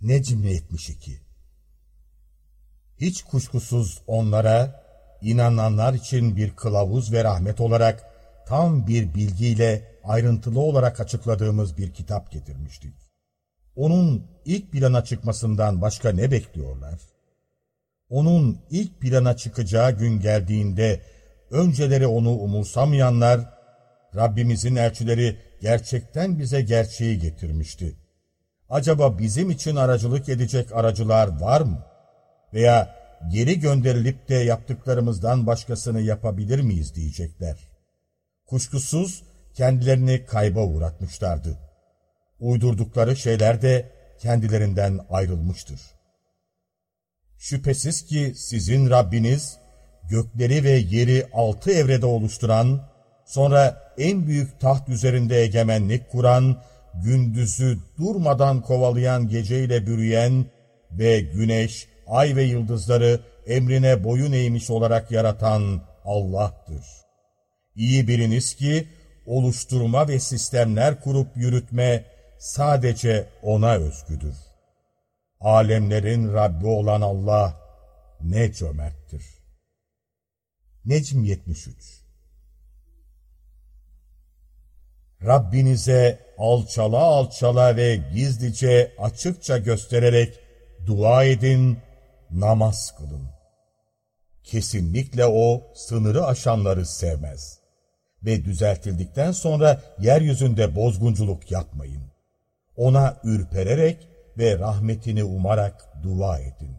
Necm 72 Hiç kuşkusuz onlara, inananlar için bir kılavuz ve rahmet olarak tam bir bilgiyle ayrıntılı olarak açıkladığımız bir kitap getirmiştik. Onun ilk plana çıkmasından başka ne bekliyorlar? Onun ilk plana çıkacağı gün geldiğinde önceleri onu umursamayanlar, Rabbimizin elçileri gerçekten bize gerçeği getirmişti. Acaba bizim için aracılık edecek aracılar var mı? Veya geri gönderilip de yaptıklarımızdan başkasını yapabilir miyiz diyecekler. Kuşkusuz kendilerini kayba uğratmışlardı. Uydurdukları şeyler de kendilerinden ayrılmıştır. Şüphesiz ki sizin Rabbiniz, gökleri ve yeri altı evrede oluşturan, sonra en büyük taht üzerinde egemenlik kuran, gündüzü durmadan kovalayan geceyle bürüyen ve güneş, ay ve yıldızları emrine boyun eğmiş olarak yaratan Allah'tır. İyi biliniz ki oluşturma ve sistemler kurup yürütme sadece O'na özgüdür. Alemlerin Rabbi olan Allah ne cömerttir. Necm 73 Rabbinize alçala alçala ve gizlice açıkça göstererek dua edin, namaz kılın. Kesinlikle o sınırı aşanları sevmez. Ve düzeltildikten sonra yeryüzünde bozgunculuk yapmayın. Ona ürpererek ve rahmetini umarak dua edin.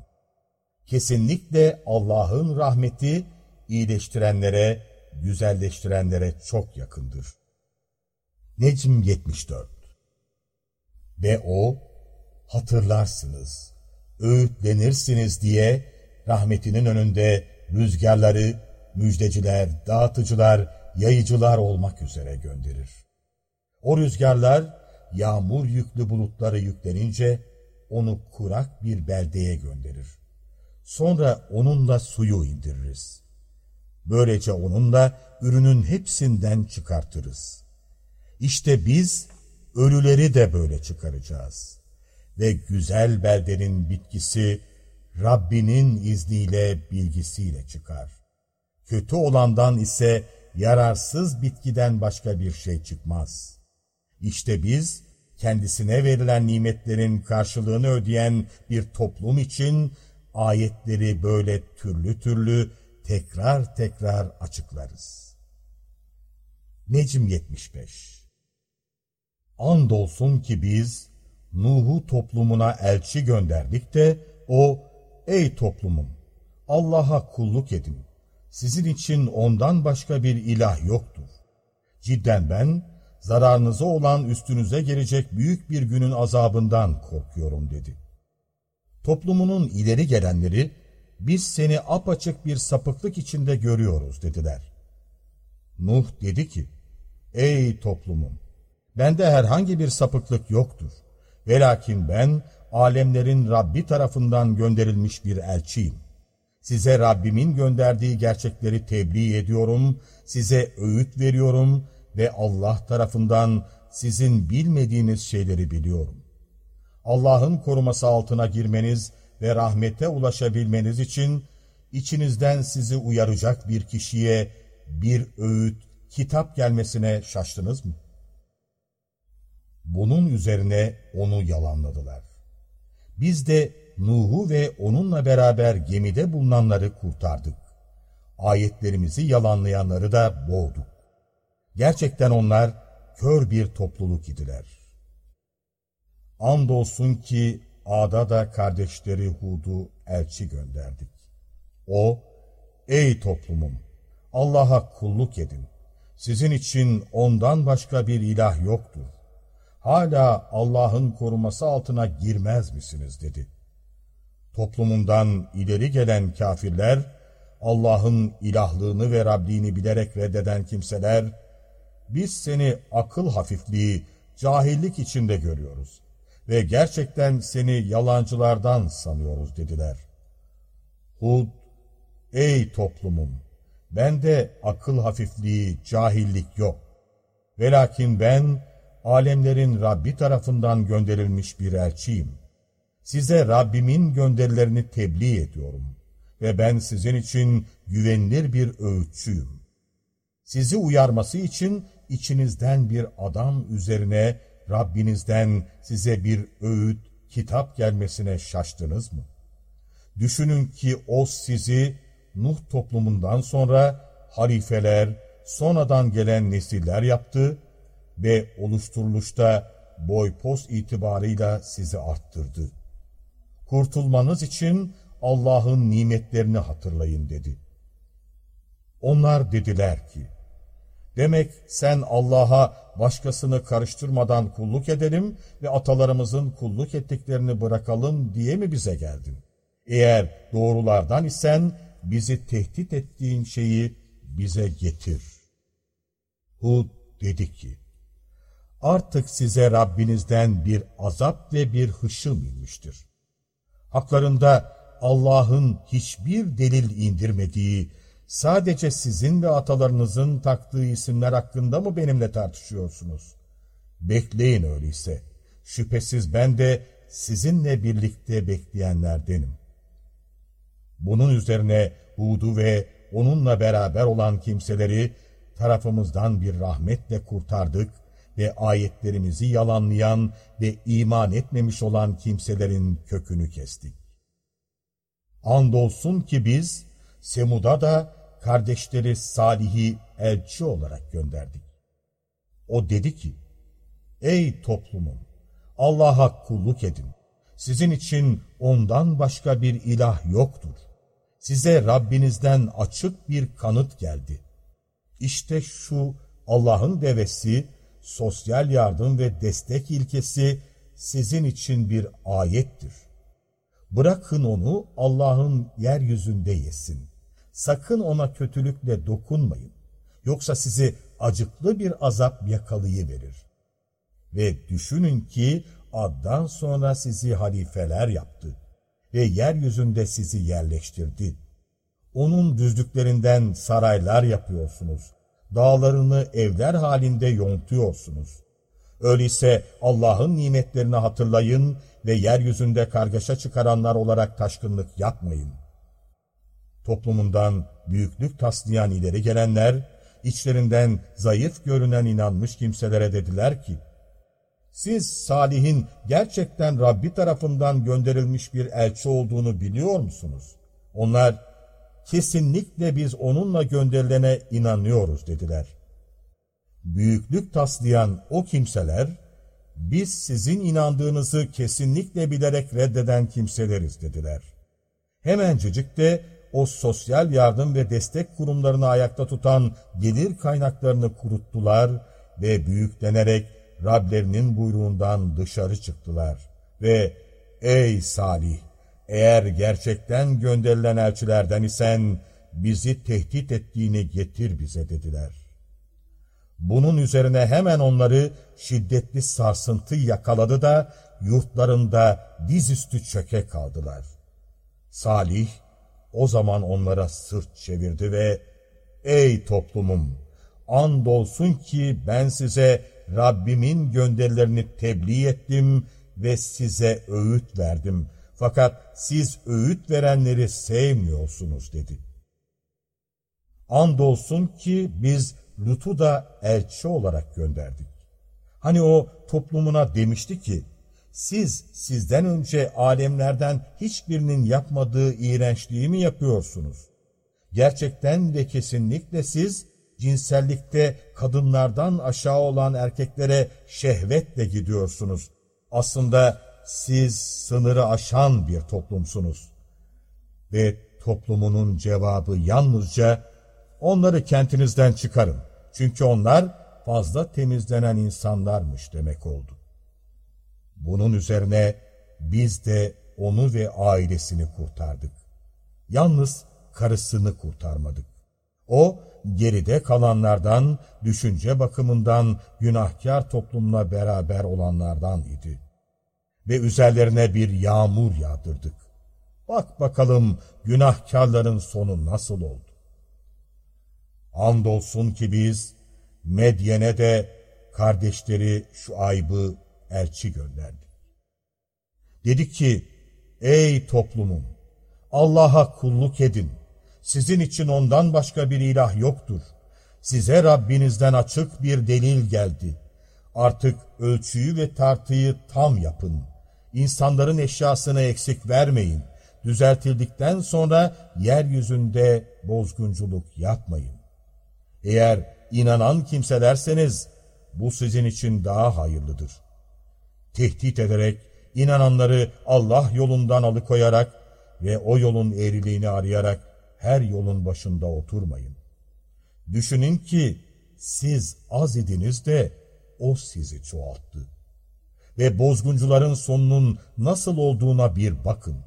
Kesinlikle Allah'ın rahmeti iyileştirenlere, güzelleştirenlere çok yakındır. Necm 74 Ve o, hatırlarsınız, öğütlenirsiniz diye rahmetinin önünde rüzgarları, müjdeciler, dağıtıcılar, yayıcılar olmak üzere gönderir. O rüzgarlar yağmur yüklü bulutları yüklenince onu kurak bir beldeye gönderir. Sonra onunla suyu indiririz. Böylece onunla ürünün hepsinden çıkartırız. İşte biz ölüleri de böyle çıkaracağız. Ve güzel beldenin bitkisi Rabbinin izniyle bilgisiyle çıkar. Kötü olandan ise yararsız bitkiden başka bir şey çıkmaz. İşte biz kendisine verilen nimetlerin karşılığını ödeyen bir toplum için ayetleri böyle türlü türlü tekrar tekrar açıklarız. Necm 75 Andolsun ki biz Nuh'u toplumuna elçi gönderdik de o, ey toplumum, Allah'a kulluk edin. Sizin için ondan başka bir ilah yoktur. Cidden ben, zararınıza olan üstünüze gelecek büyük bir günün azabından korkuyorum dedi. Toplumunun ileri gelenleri, biz seni apaçık bir sapıklık içinde görüyoruz dediler. Nuh dedi ki, ey toplumum, bende herhangi bir sapıklık yoktur. Velakin ben alemlerin Rabbi tarafından gönderilmiş bir elçiyim. Size Rabbimin gönderdiği gerçekleri tebliğ ediyorum, size öğüt veriyorum ve Allah tarafından sizin bilmediğiniz şeyleri biliyorum. Allah'ın koruması altına girmeniz ve rahmete ulaşabilmeniz için içinizden sizi uyaracak bir kişiye bir öğüt, kitap gelmesine şaştınız mı? Bunun üzerine onu yalanladılar. Biz de Nuh'u ve onunla beraber gemide bulunanları kurtardık. Ayetlerimizi yalanlayanları da boğduk. Gerçekten onlar kör bir topluluk idiler. Andolsun ki Ad'a da kardeşleri Hud'u elçi gönderdik. O, ey toplumum, Allah'a kulluk edin. Sizin için ondan başka bir ilah yoktur. Hala Allah'ın koruması altına girmez misiniz dedi. Toplumundan ileri gelen kafirler, Allah'ın ilahlığını ve Rabbini bilerek reddeden kimseler, biz seni akıl hafifliği, cahillik içinde görüyoruz ve gerçekten seni yalancılardan sanıyoruz dediler. Hud, ey toplumum, bende akıl hafifliği, cahillik yok. Velakin ben, alemlerin Rabbi tarafından gönderilmiş bir elçiyim. Size Rabbimin gönderilerini tebliğ ediyorum ve ben sizin için güvenilir bir öğütçüyüm. Sizi uyarması için içinizden bir adam üzerine Rabbinizden size bir öğüt, kitap gelmesine şaştınız mı? Düşünün ki o sizi Nuh toplumundan sonra halifeler, sonradan gelen nesiller yaptı ve oluşturuluşta boy pos itibarıyla sizi arttırdı. Kurtulmanız için Allah'ın nimetlerini hatırlayın dedi. Onlar dediler ki, Demek sen Allah'a başkasını karıştırmadan kulluk edelim ve atalarımızın kulluk ettiklerini bırakalım diye mi bize geldin? Eğer doğrulardan isen bizi tehdit ettiğin şeyi bize getir. Hud dedi ki, artık size Rabbinizden bir azap ve bir hışım inmiştir. Haklarında Allah'ın hiçbir delil indirmediği, sadece sizin ve atalarınızın taktığı isimler hakkında mı benimle tartışıyorsunuz? Bekleyin öyleyse. Şüphesiz ben de sizinle birlikte bekleyenlerdenim. Bunun üzerine Hud'u ve onunla beraber olan kimseleri tarafımızdan bir rahmetle kurtardık ve ayetlerimizi yalanlayan ve iman etmemiş olan kimselerin kökünü kestik. Andolsun ki biz Semud'a da kardeşleri Salih'i elçi olarak gönderdik. O dedi ki, Ey toplumum! Allah'a kulluk edin. Sizin için ondan başka bir ilah yoktur. Size Rabbinizden açık bir kanıt geldi. İşte şu Allah'ın devesi, sosyal yardım ve destek ilkesi sizin için bir ayettir. Bırakın onu Allah'ın yeryüzünde yesin. Sakın ona kötülükle dokunmayın. Yoksa sizi acıklı bir azap yakalayıverir. Ve düşünün ki addan sonra sizi halifeler yaptı ve yeryüzünde sizi yerleştirdi. Onun düzlüklerinden saraylar yapıyorsunuz. Dağlarını evler halinde yontuyorsunuz. Öyleyse Allah'ın nimetlerini hatırlayın ve yeryüzünde kargaşa çıkaranlar olarak taşkınlık yapmayın. Toplumundan büyüklük taslayan ileri gelenler, içlerinden zayıf görünen inanmış kimselere dediler ki, siz Salih'in gerçekten Rabbi tarafından gönderilmiş bir elçi olduğunu biliyor musunuz? Onlar, kesinlikle biz onunla gönderilene inanıyoruz dediler. Büyüklük taslayan o kimseler, biz sizin inandığınızı kesinlikle bilerek reddeden kimseleriz dediler. Hemencecik de o sosyal yardım ve destek kurumlarını ayakta tutan gelir kaynaklarını kuruttular ve büyüklenerek Rablerinin buyruğundan dışarı çıktılar. Ve ey Salih! Eğer gerçekten gönderilen elçilerden isen bizi tehdit ettiğini getir bize dediler. Bunun üzerine hemen onları şiddetli sarsıntı yakaladı da yurtlarında dizüstü çöke kaldılar. Salih o zaman onlara sırt çevirdi ve ''Ey toplumum, andolsun ki ben size Rabbimin gönderilerini tebliğ ettim ve size öğüt verdim. Fakat siz öğüt verenleri sevmiyorsunuz.'' dedi. Andolsun ki biz Lut'u da elçi olarak gönderdik. Hani o toplumuna demişti ki, siz sizden önce alemlerden hiçbirinin yapmadığı iğrençliği mi yapıyorsunuz? Gerçekten ve kesinlikle siz cinsellikte kadınlardan aşağı olan erkeklere şehvetle gidiyorsunuz. Aslında siz sınırı aşan bir toplumsunuz. Ve toplumunun cevabı yalnızca onları kentinizden çıkarın. Çünkü onlar fazla temizlenen insanlarmış demek oldu. Bunun üzerine biz de onu ve ailesini kurtardık. Yalnız karısını kurtarmadık. O geride kalanlardan, düşünce bakımından günahkar toplumla beraber olanlardan idi. Ve üzerlerine bir yağmur yağdırdık. Bak bakalım günahkarların sonu nasıl oldu. Andolsun ki biz Medyen'e de kardeşleri şu aybı elçi gönderdik. Dedi ki, ey toplumum! Allah'a kulluk edin. Sizin için ondan başka bir ilah yoktur. Size Rabbinizden açık bir delil geldi. Artık ölçüyü ve tartıyı tam yapın. İnsanların eşyasını eksik vermeyin. Düzeltildikten sonra yeryüzünde bozgunculuk yapmayın. Eğer inanan kimselerseniz bu sizin için daha hayırlıdır. Tehdit ederek, inananları Allah yolundan alıkoyarak ve o yolun eğriliğini arayarak her yolun başında oturmayın. Düşünün ki siz az idiniz de o sizi çoğalttı. Ve bozguncuların sonunun nasıl olduğuna bir bakın.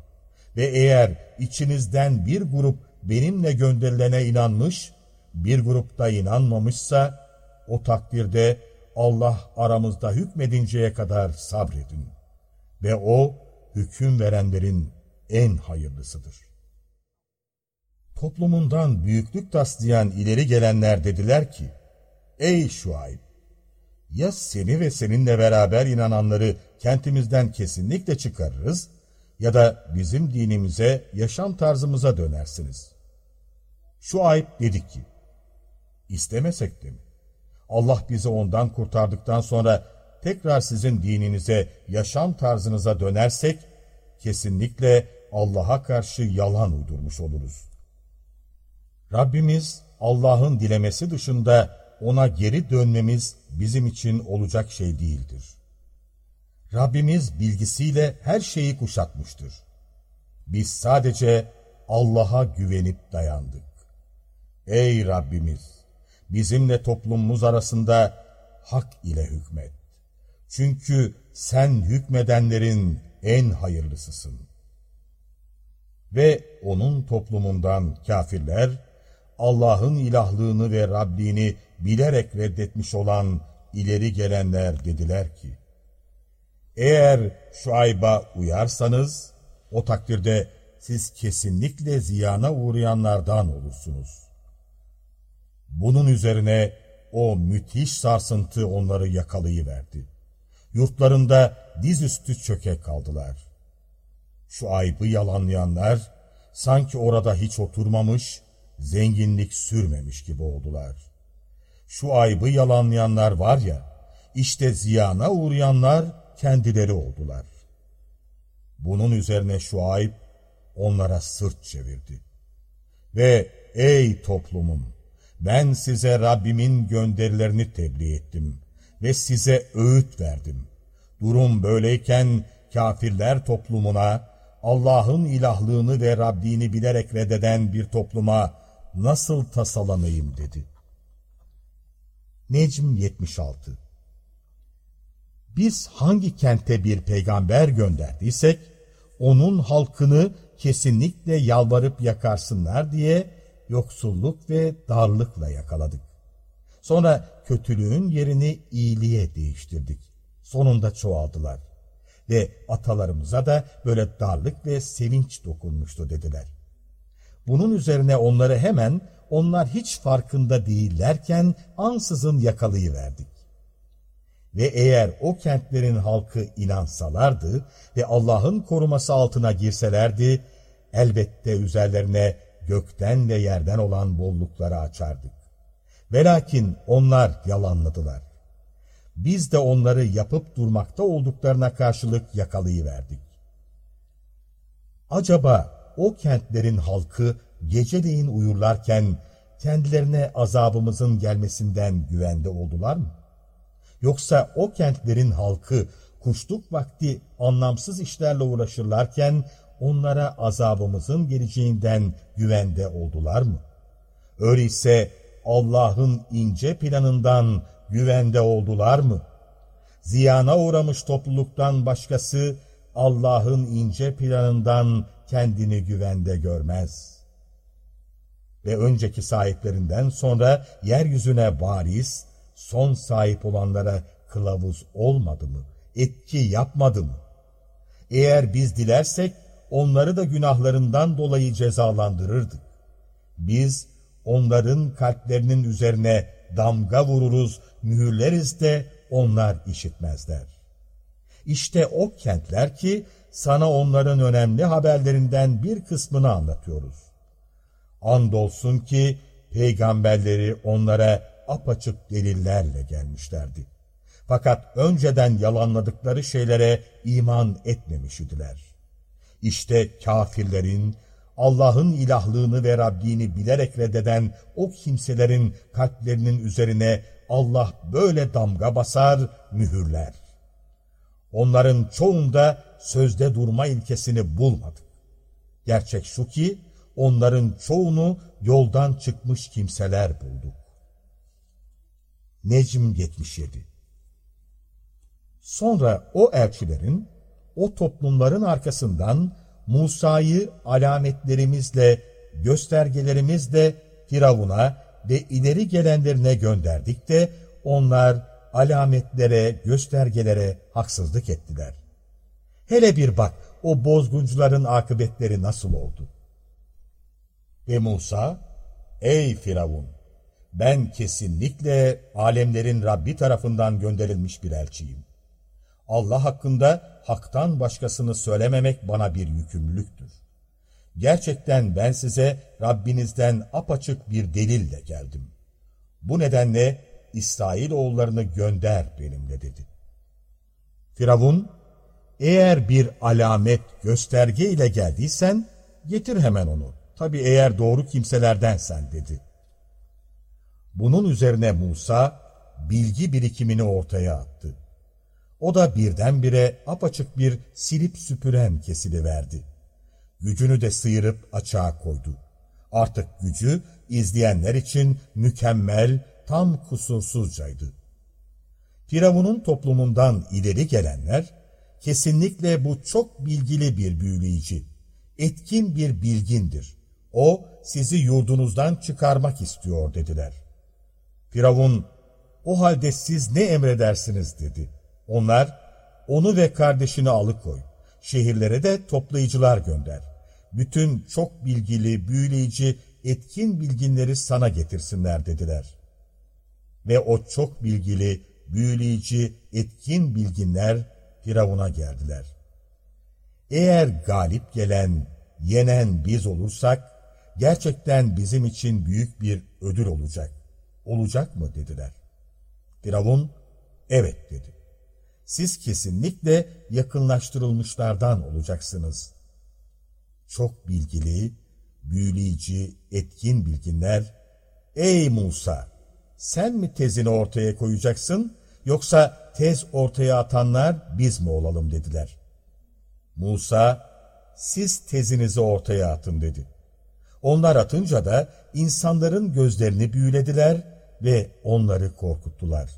Ve eğer içinizden bir grup benimle gönderilene inanmış, bir grupta inanmamışsa, o takdirde Allah aramızda hükmedinceye kadar sabredin. Ve O, hüküm verenlerin en hayırlısıdır. Toplumundan büyüklük taslayan ileri gelenler dediler ki, Ey Şuayb! Ya seni ve seninle beraber inananları kentimizden kesinlikle çıkarırız ya da bizim dinimize, yaşam tarzımıza dönersiniz. Şuayb dedi ki, İstemesek de mi? Allah bizi ondan kurtardıktan sonra tekrar sizin dininize, yaşam tarzınıza dönersek, kesinlikle Allah'a karşı yalan uydurmuş oluruz. Rabbimiz Allah'ın dilemesi dışında ona geri dönmemiz bizim için olacak şey değildir. Rabbimiz bilgisiyle her şeyi kuşatmıştır. Biz sadece Allah'a güvenip dayandık. Ey Rabbimiz! bizimle toplumumuz arasında hak ile hükmet. Çünkü sen hükmedenlerin en hayırlısısın. Ve onun toplumundan kafirler, Allah'ın ilahlığını ve Rabbini bilerek reddetmiş olan ileri gelenler dediler ki, eğer şu ayba uyarsanız, o takdirde siz kesinlikle ziyana uğrayanlardan olursunuz. Bunun üzerine o müthiş sarsıntı onları yakalayıverdi. Yurtlarında dizüstü çöke kaldılar. Şu aybı yalanlayanlar sanki orada hiç oturmamış, zenginlik sürmemiş gibi oldular. Şu aybı yalanlayanlar var ya, işte ziyana uğrayanlar kendileri oldular. Bunun üzerine şu ayıp onlara sırt çevirdi. Ve ey toplumum! Ben size Rabbimin gönderilerini tebliğ ettim ve size öğüt verdim. Durum böyleyken kafirler toplumuna, Allah'ın ilahlığını ve Rabbini bilerek reddeden bir topluma nasıl tasalanayım dedi. Necm 76 Biz hangi kente bir peygamber gönderdiysek, onun halkını kesinlikle yalvarıp yakarsınlar diye yoksulluk ve darlıkla yakaladık. Sonra kötülüğün yerini iyiliğe değiştirdik. Sonunda çoğaldılar. Ve atalarımıza da böyle darlık ve sevinç dokunmuştu dediler. Bunun üzerine onları hemen onlar hiç farkında değillerken ansızın yakalayıverdik. Ve eğer o kentlerin halkı inansalardı ve Allah'ın koruması altına girselerdi, elbette üzerlerine gökten ve yerden olan bollukları açardık. Velakin onlar yalanladılar. Biz de onları yapıp durmakta olduklarına karşılık yakalayıverdik. Acaba o kentlerin halkı geceleyin uyurlarken kendilerine azabımızın gelmesinden güvende oldular mı? Yoksa o kentlerin halkı kuşluk vakti anlamsız işlerle uğraşırlarken onlara azabımızın geleceğinden güvende oldular mı? Öyleyse Allah'ın ince planından güvende oldular mı? Ziyana uğramış topluluktan başkası Allah'ın ince planından kendini güvende görmez. Ve önceki sahiplerinden sonra yeryüzüne bariz, son sahip olanlara kılavuz olmadı mı? Etki yapmadı mı? Eğer biz dilersek onları da günahlarından dolayı cezalandırırdık. Biz onların kalplerinin üzerine damga vururuz, mühürleriz de onlar işitmezler. İşte o kentler ki sana onların önemli haberlerinden bir kısmını anlatıyoruz. Andolsun ki peygamberleri onlara apaçık delillerle gelmişlerdi. Fakat önceden yalanladıkları şeylere iman etmemiş idiler. İşte kafirlerin, Allah'ın ilahlığını ve Rabbini bilerek reddeden o kimselerin kalplerinin üzerine Allah böyle damga basar, mühürler. Onların çoğunda sözde durma ilkesini bulmadık. Gerçek şu ki, onların çoğunu yoldan çıkmış kimseler bulduk. Necm 77 Sonra o elçilerin, o toplumların arkasından Musa'yı alametlerimizle, göstergelerimizle Firavun'a ve ileri gelenlerine gönderdik de onlar alametlere, göstergelere haksızlık ettiler. Hele bir bak o bozguncuların akıbetleri nasıl oldu? Ve Musa, ey Firavun, ben kesinlikle alemlerin Rabbi tarafından gönderilmiş bir elçiyim. Allah hakkında haktan başkasını söylememek bana bir yükümlülüktür. Gerçekten ben size Rabbinizden apaçık bir delille geldim. Bu nedenle İsrail oğullarını gönder benimle dedi. Firavun, eğer bir alamet, gösterge ile geldiysen getir hemen onu. Tabi eğer doğru kimselerdensen dedi. Bunun üzerine Musa bilgi birikimini ortaya attı. O da birdenbire apaçık bir silip süpüren kesili verdi. Gücünü de sıyırıp açığa koydu. Artık gücü izleyenler için mükemmel, tam kusursuzcaydı. Firavun'un toplumundan ileri gelenler, kesinlikle bu çok bilgili bir büyüleyici, etkin bir bilgindir. O sizi yurdunuzdan çıkarmak istiyor dediler. Firavun, o halde siz ne emredersiniz dedi. Onlar, onu ve kardeşini alıkoy, şehirlere de toplayıcılar gönder. Bütün çok bilgili, büyüleyici, etkin bilginleri sana getirsinler dediler. Ve o çok bilgili, büyüleyici, etkin bilginler Firavun'a geldiler. Eğer galip gelen, yenen biz olursak, gerçekten bizim için büyük bir ödül olacak. Olacak mı dediler. Firavun, evet dedi siz kesinlikle yakınlaştırılmışlardan olacaksınız. Çok bilgili, büyüleyici, etkin bilginler, ''Ey Musa, sen mi tezini ortaya koyacaksın, yoksa tez ortaya atanlar biz mi olalım?'' dediler. Musa, ''Siz tezinizi ortaya atın.'' dedi. Onlar atınca da insanların gözlerini büyülediler ve onları korkuttular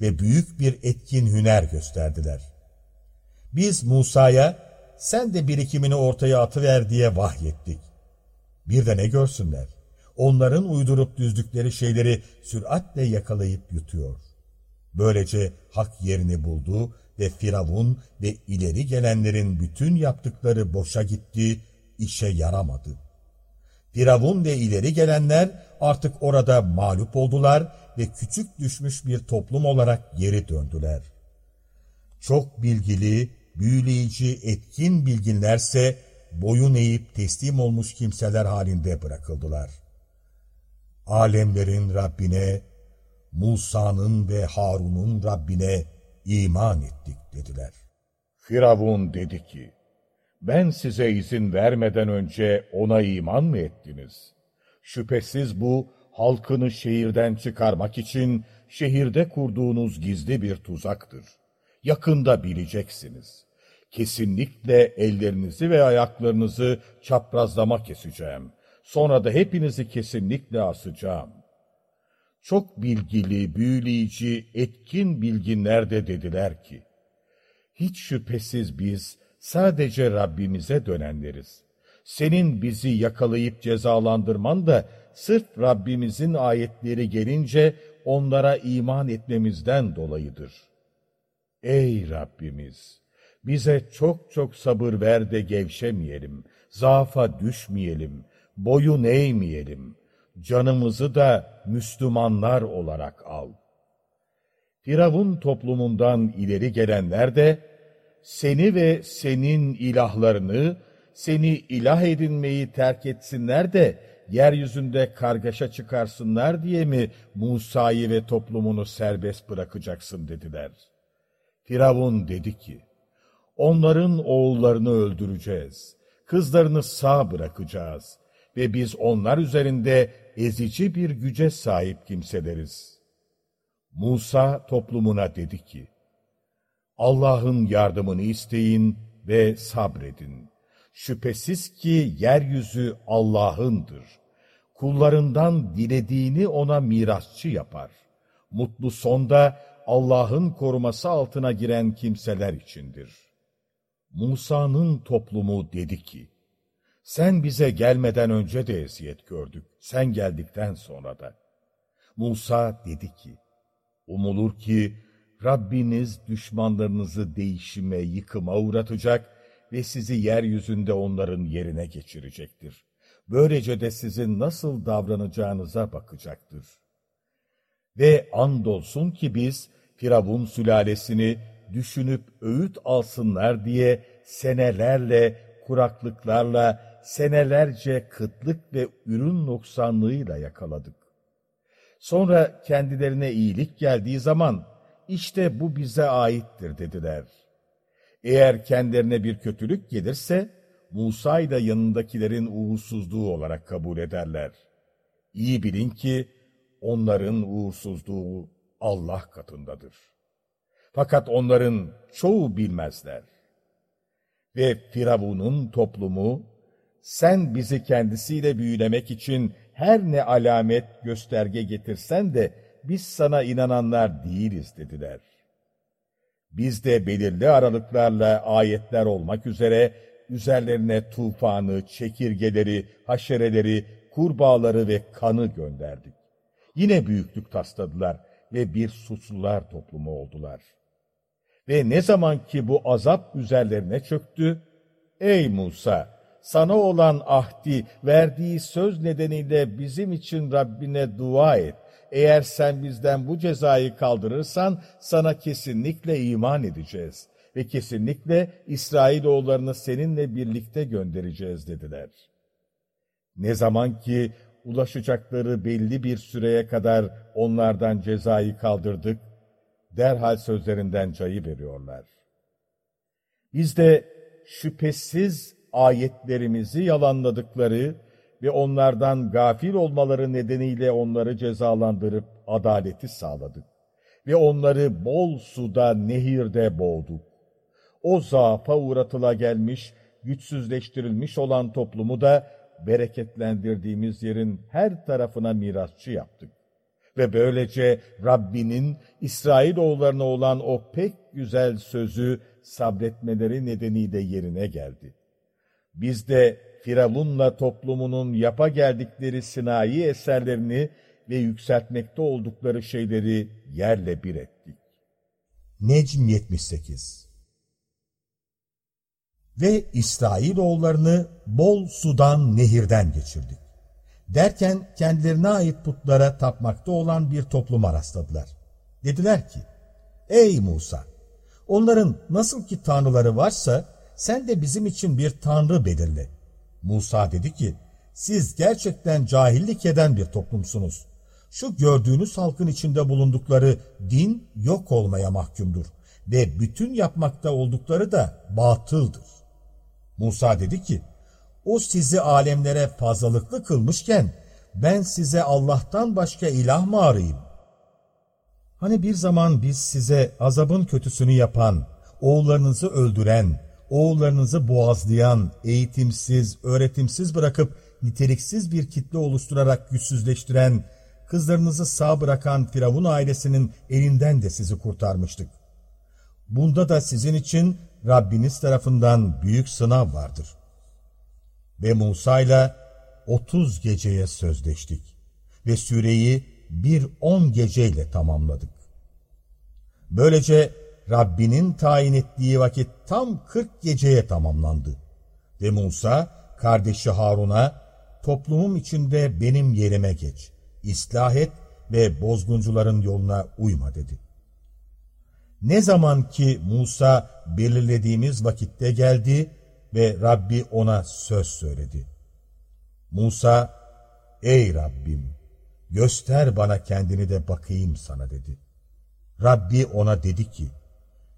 ve büyük bir etkin hüner gösterdiler. Biz Musa'ya sen de birikimini ortaya atıver diye vahyettik. Bir de ne görsünler? Onların uydurup düzdükleri şeyleri süratle yakalayıp yutuyor. Böylece hak yerini buldu ve Firavun ve ileri gelenlerin bütün yaptıkları boşa gitti, işe yaramadı. Firavun ve ileri gelenler artık orada mağlup oldular ve küçük düşmüş bir toplum olarak geri döndüler. Çok bilgili, büyüleyici, etkin bilginlerse boyun eğip teslim olmuş kimseler halinde bırakıldılar. Alemlerin Rabbine, Musa'nın ve Harun'un Rabbine iman ettik dediler. Firavun dedi ki, ben size izin vermeden önce ona iman mı ettiniz? Şüphesiz bu halkını şehirden çıkarmak için şehirde kurduğunuz gizli bir tuzaktır. Yakında bileceksiniz. Kesinlikle ellerinizi ve ayaklarınızı çaprazlama keseceğim. Sonra da hepinizi kesinlikle asacağım. Çok bilgili, büyüleyici, etkin bilginler de dediler ki, hiç şüphesiz biz sadece Rabbimize dönenleriz. Senin bizi yakalayıp cezalandırman da sırf Rabbimizin ayetleri gelince onlara iman etmemizden dolayıdır. Ey Rabbimiz! Bize çok çok sabır ver de gevşemeyelim, zaafa düşmeyelim, boyun eğmeyelim. Canımızı da Müslümanlar olarak al. Firavun toplumundan ileri gelenler de, seni ve senin ilahlarını, seni ilah edinmeyi terk etsinler de yeryüzünde kargaşa çıkarsınlar diye mi Musa'yı ve toplumunu serbest bırakacaksın dediler. Firavun dedi ki, onların oğullarını öldüreceğiz, kızlarını sağ bırakacağız ve biz onlar üzerinde ezici bir güce sahip kimseleriz. Musa toplumuna dedi ki, Allah'ın yardımını isteyin ve sabredin. Şüphesiz ki yeryüzü Allah'ındır. Kullarından dilediğini ona mirasçı yapar. Mutlu sonda Allah'ın koruması altına giren kimseler içindir. Musa'nın toplumu dedi ki, sen bize gelmeden önce de eziyet gördük, sen geldikten sonra da. Musa dedi ki, umulur ki Rabbiniz düşmanlarınızı değişime, yıkıma uğratacak ve sizi yeryüzünde onların yerine geçirecektir. Böylece de sizin nasıl davranacağınıza bakacaktır. Ve andolsun ki biz Firavun sülalesini düşünüp öğüt alsınlar diye senelerle, kuraklıklarla, senelerce kıtlık ve ürün noksanlığıyla yakaladık. Sonra kendilerine iyilik geldiği zaman işte bu bize aittir dediler. Eğer kendilerine bir kötülük gelirse Musa'yı da yanındakilerin uğursuzluğu olarak kabul ederler. İyi bilin ki onların uğursuzluğu Allah katındadır. Fakat onların çoğu bilmezler. Ve Firavun'un toplumu, sen bizi kendisiyle büyülemek için her ne alamet gösterge getirsen de biz sana inananlar değiliz dediler. Biz de belirli aralıklarla ayetler olmak üzere üzerlerine tufanı, çekirgeleri, haşereleri, kurbağaları ve kanı gönderdik. Yine büyüklük tasladılar ve bir suçlular toplumu oldular. Ve ne zaman ki bu azap üzerlerine çöktü, Ey Musa! Sana olan ahdi, verdiği söz nedeniyle bizim için Rabbine dua et. Eğer sen bizden bu cezayı kaldırırsan sana kesinlikle iman edeceğiz ve kesinlikle İsrailoğullarını seninle birlikte göndereceğiz dediler. Ne zaman ki ulaşacakları belli bir süreye kadar onlardan cezayı kaldırdık, derhal sözlerinden cayı veriyorlar. Biz de şüphesiz ayetlerimizi yalanladıkları ve onlardan gafil olmaları nedeniyle onları cezalandırıp adaleti sağladık. Ve onları bol suda, nehirde boğduk. O zaafa uğratıla gelmiş, güçsüzleştirilmiş olan toplumu da bereketlendirdiğimiz yerin her tarafına mirasçı yaptık. Ve böylece Rabbinin İsrailoğullarına olan o pek güzel sözü sabretmeleri nedeniyle yerine geldi. Biz de Firavun'la toplumunun yapa geldikleri sinayi eserlerini ve yükseltmekte oldukları şeyleri yerle bir ettik. Necm 78 Ve İsrailoğullarını bol sudan nehirden geçirdik. Derken kendilerine ait putlara tapmakta olan bir topluma rastladılar. Dediler ki, Ey Musa! Onların nasıl ki tanrıları varsa sen de bizim için bir tanrı belirle. Musa dedi ki, siz gerçekten cahillik eden bir toplumsunuz. Şu gördüğünüz halkın içinde bulundukları din yok olmaya mahkumdur ve bütün yapmakta oldukları da batıldır. Musa dedi ki, o sizi alemlere fazlalıklı kılmışken ben size Allah'tan başka ilah mı arayayım? Hani bir zaman biz size azabın kötüsünü yapan, oğullarınızı öldüren, oğullarınızı boğazlayan, eğitimsiz, öğretimsiz bırakıp niteliksiz bir kitle oluşturarak güçsüzleştiren, kızlarınızı sağ bırakan Firavun ailesinin elinden de sizi kurtarmıştık. Bunda da sizin için Rabbiniz tarafından büyük sınav vardır. Ve Musa ile 30 geceye sözleştik ve süreyi bir on geceyle tamamladık. Böylece Rabbinin tayin ettiği vakit tam 40 geceye tamamlandı. Ve Musa kardeşi Harun'a toplumum içinde benim yerime geç, ıslah et ve bozguncuların yoluna uyma dedi. Ne zaman ki Musa belirlediğimiz vakitte geldi ve Rabbi ona söz söyledi. Musa, ey Rabbim, göster bana kendini de bakayım sana dedi. Rabbi ona dedi ki,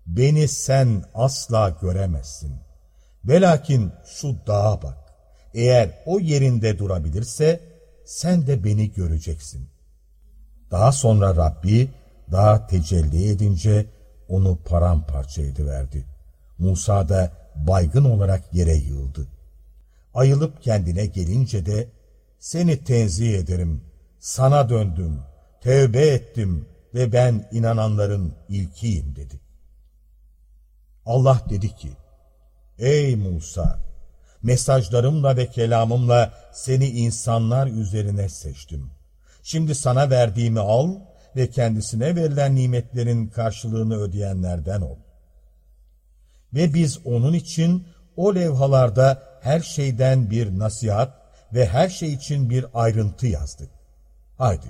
beni sen asla göremezsin. Velakin şu dağa bak. Eğer o yerinde durabilirse sen de beni göreceksin. Daha sonra Rabbi dağa tecelli edince onu paramparça ediverdi. Musa da baygın olarak yere yığıldı. Ayılıp kendine gelince de seni tenzih ederim, sana döndüm, tevbe ettim ve ben inananların ilkiyim dedi. Allah dedi ki, Ey Musa! Mesajlarımla ve kelamımla seni insanlar üzerine seçtim. Şimdi sana verdiğimi al ve kendisine verilen nimetlerin karşılığını ödeyenlerden ol. Ve biz onun için o levhalarda her şeyden bir nasihat ve her şey için bir ayrıntı yazdık. Haydi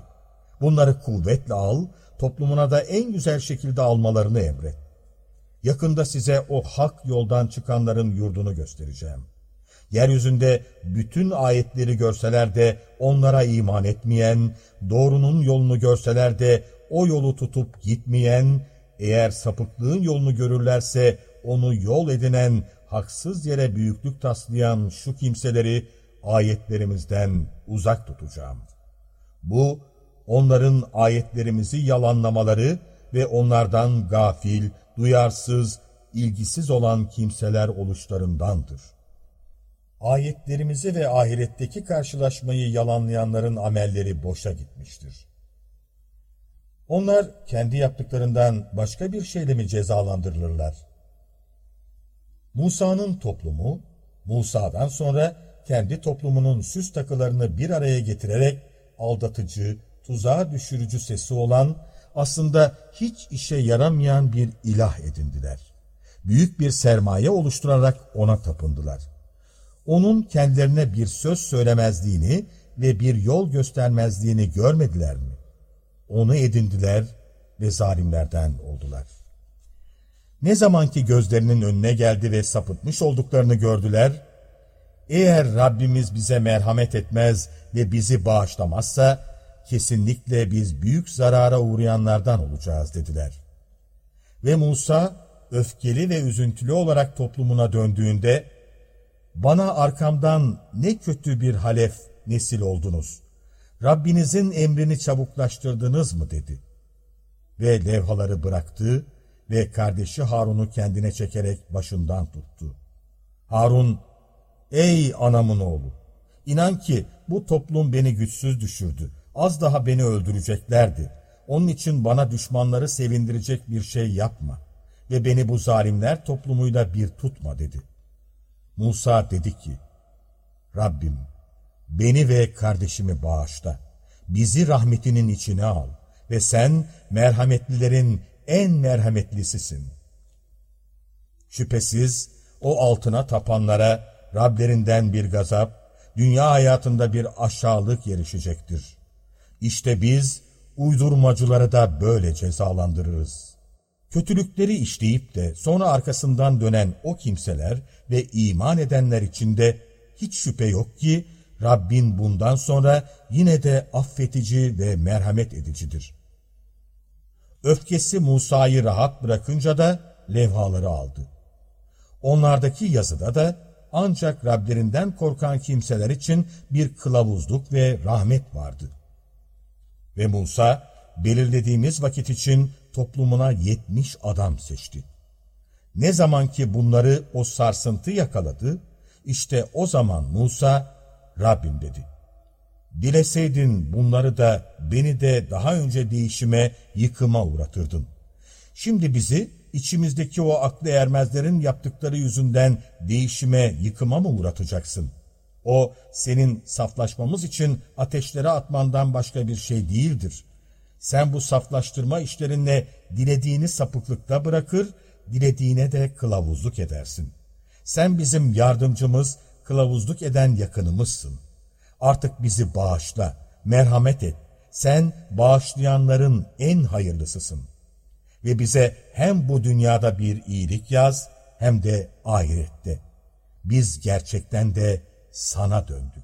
bunları kuvvetle al, toplumuna da en güzel şekilde almalarını emret. Yakında size o hak yoldan çıkanların yurdunu göstereceğim. Yeryüzünde bütün ayetleri görseler de onlara iman etmeyen, doğrunun yolunu görseler de o yolu tutup gitmeyen, eğer sapıklığın yolunu görürlerse onu yol edinen, haksız yere büyüklük taslayan şu kimseleri ayetlerimizden uzak tutacağım. Bu, onların ayetlerimizi yalanlamaları ve onlardan gafil, duyarsız, ilgisiz olan kimseler oluşlarındandır. Ayetlerimizi ve ahiretteki karşılaşmayı yalanlayanların amelleri boşa gitmiştir. Onlar kendi yaptıklarından başka bir şeyle mi cezalandırılırlar? Musa'nın toplumu, Musa'dan sonra kendi toplumunun süs takılarını bir araya getirerek aldatıcı, tuzağa düşürücü sesi olan, aslında hiç işe yaramayan bir ilah edindiler. Büyük bir sermaye oluşturarak ona tapındılar. Onun kendilerine bir söz söylemezliğini ve bir yol göstermezliğini görmediler mi? Onu edindiler ve zalimlerden oldular. Ne zamanki gözlerinin önüne geldi ve sapıtmış olduklarını gördüler, eğer Rabbimiz bize merhamet etmez ve bizi bağışlamazsa, kesinlikle biz büyük zarara uğrayanlardan olacağız dediler. Ve Musa öfkeli ve üzüntülü olarak toplumuna döndüğünde, bana arkamdan ne kötü bir halef nesil oldunuz. Rabbinizin emrini çabuklaştırdınız mı dedi. Ve levhaları bıraktı ve kardeşi Harun'u kendine çekerek başından tuttu. Harun, ey anamın oğlu, inan ki bu toplum beni güçsüz düşürdü. Az daha beni öldüreceklerdi. Onun için bana düşmanları sevindirecek bir şey yapma ve beni bu zalimler toplumuyla bir tutma dedi. Musa dedi ki, Rabbim beni ve kardeşimi bağışla, bizi rahmetinin içine al ve sen merhametlilerin en merhametlisisin. Şüphesiz o altına tapanlara Rablerinden bir gazap, dünya hayatında bir aşağılık yerişecektir. İşte biz uydurmacıları da böyle cezalandırırız. Kötülükleri işleyip de sonra arkasından dönen o kimseler ve iman edenler içinde hiç şüphe yok ki Rabbin bundan sonra yine de affetici ve merhamet edicidir. Öfkesi Musa'yı rahat bırakınca da levhaları aldı. Onlardaki yazıda da ancak Rablerinden korkan kimseler için bir kılavuzluk ve rahmet vardı. Ve Musa belirlediğimiz vakit için toplumuna yetmiş adam seçti. Ne zaman ki bunları o sarsıntı yakaladı, işte o zaman Musa, Rabbim dedi. Dileseydin bunları da beni de daha önce değişime, yıkıma uğratırdın. Şimdi bizi içimizdeki o aklı ermezlerin yaptıkları yüzünden değişime, yıkıma mı uğratacaksın? O senin saflaşmamız için ateşlere atmandan başka bir şey değildir. Sen bu saflaştırma işlerinle dilediğini sapıklıkta bırakır, dilediğine de kılavuzluk edersin. Sen bizim yardımcımız, kılavuzluk eden yakınımızsın. Artık bizi bağışla, merhamet et. Sen bağışlayanların en hayırlısısın. ve bize hem bu dünyada bir iyilik yaz hem de ahirette. Biz gerçekten de sana döndük.